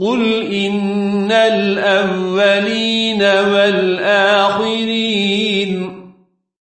قل إن الأولين والآخرين